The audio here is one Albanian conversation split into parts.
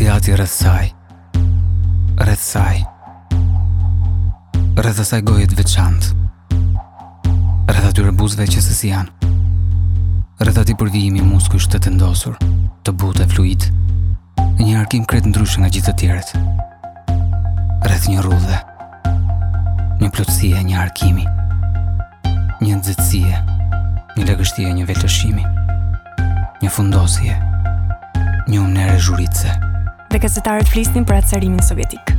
si ati rrëth saj Rrëth saj Rrëth asaj gojit veçant Rrëth aty rëbuzve që sës janë Rrëth aty përvijimi muskush të të ndosur Të but e fluid Një arkim kretë ndryshë nga gjithë të tjeret Rrëth një rrudhe Një plotësie, një arkimi Një nëzëtsie Një legështie, një vetëshimi Një fundosie Një umë nere dhe gazetarët flisnin për atësarimin sovjetik.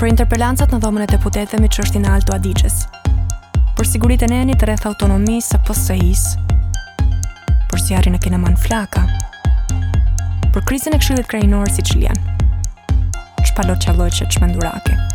Për interpelancat në dhomën e deputetëve me çështjen e Alto Adiçës. Për sigurit e të rreth autonomisë së PSI-s. Për zjarrin e Kenaman Flaka. Për krizën e Këshillit Krajnor Sicilian. Çpalo çalloçet çmendurake. Çpalo çalloçet çmendurake.